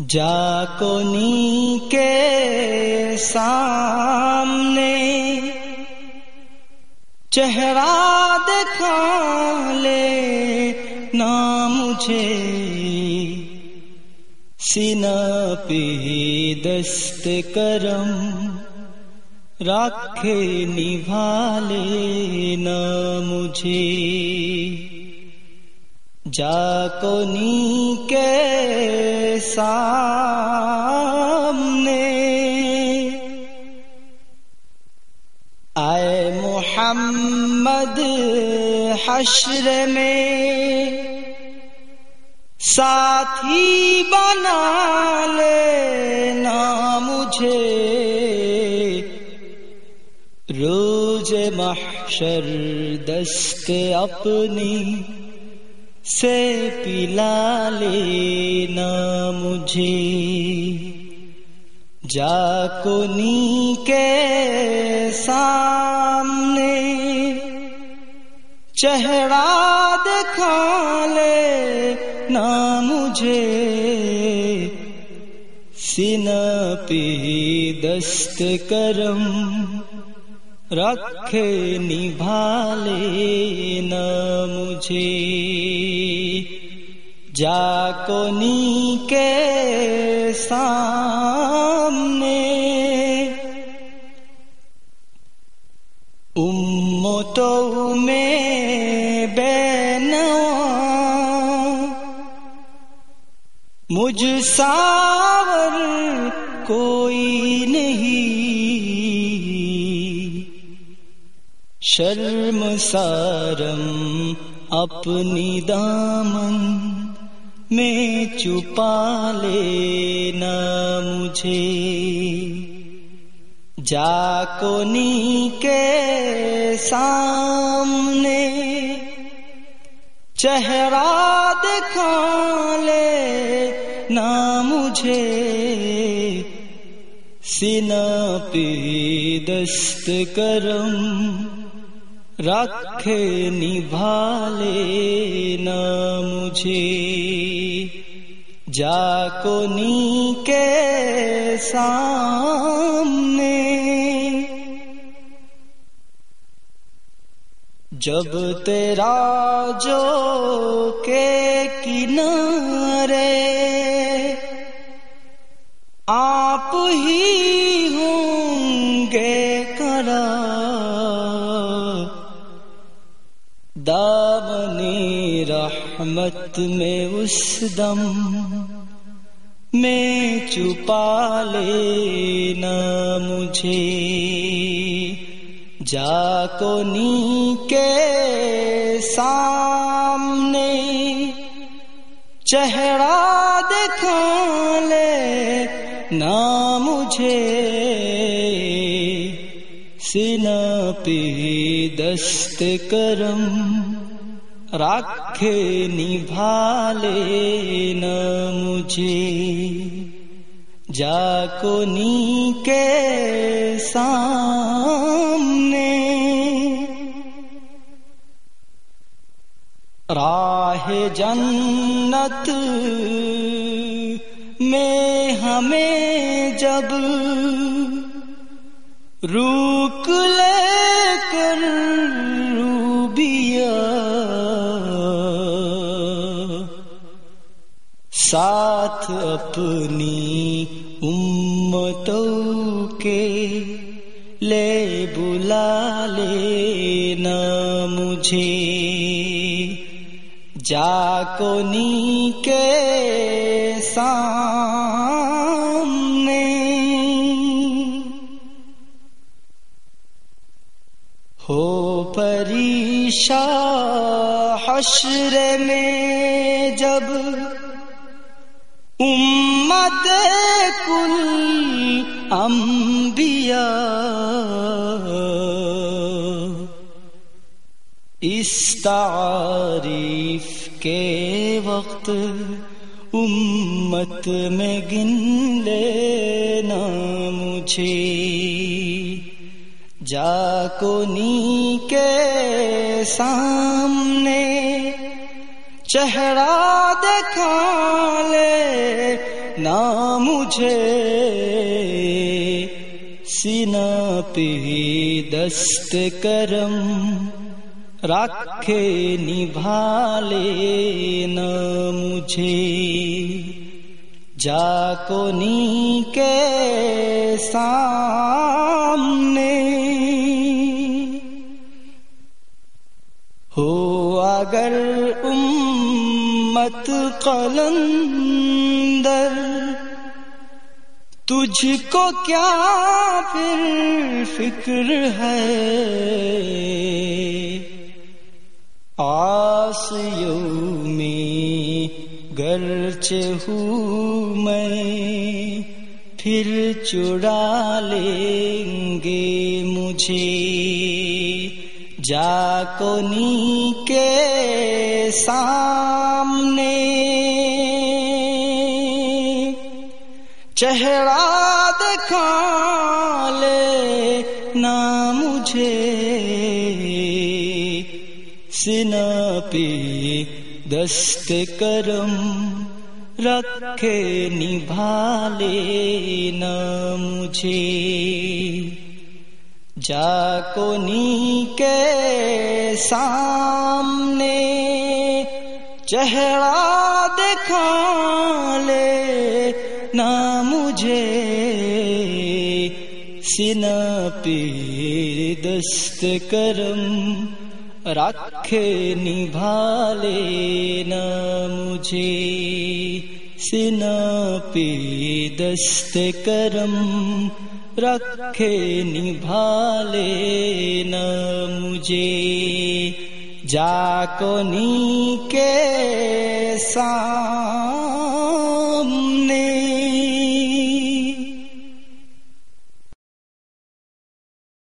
जाको नी के सामने, चेहरा दिखा ले ना मुझे। सीना पे दस्त करम, राखे निभाले ना मुझे। जाको नी के सामने। आए मोहम्मद हश्र में, साथी बना लेना मुझे। रोज महशर दस्त अपनी से पिला लेना मुझे। जाको नी के सामने, चेहरा दिखा ले ना मुझे। सीना पे दस्त करम रखे निभाले न मुझे। जाको नी के सामने। उम्मतों में बेनवा। मुझ सावर कोई शर्म सारम, अपनी दामन में छुपा लेना मुझे। जाको नी के सामने, चेहरा दिखा ले ना मुझे। सीना पे दस्त करम रखे निभाले न मुझे। जाको नी के सामने। जब तेरा जो के किनारे दामनी रहमत में उस दम में छुपा लेना मुझे। जाको नी के सामने चेहरा दिखा ले ना मुझे। सीना पे दस्त करम, राखे निभाले न मुझे। जाको नी के सामने। राह जन्नत में हमें जब रूक लेकर रूबिया। साथ अपनी उम्मतों के ले बुला लेना मुझे। जाको नी के परीशा हश्र में जब उम्मत कुल अंबिया इस तारीफ़ के वक्त उम्मत में गिन लेना मुझे। जाको नी के सामने चेहरा दिखा ले, ना मुझे सीना पे दस्त करम रखे निभाले, न मुझे जाको नी के सामने हो अगर उम्मत कलंदर, तुझको क्या फिर फ़िक्र है? आसियों में गर्चे हूँ मैं, फिर चुरा लेंगे मुझे। जाकोनी के सामने। चेहरा दिखा ले ना मुझे। सिना पे दस्त करम रखे निभाले न मुझे। जाको नी के सामने, चेहरा दिखा ले ना मुझे। सिना पे दस्त करम रखे निभाले न मुझे। सिना पे दस्त करम रखे निभाले न मुझे। नी के साथ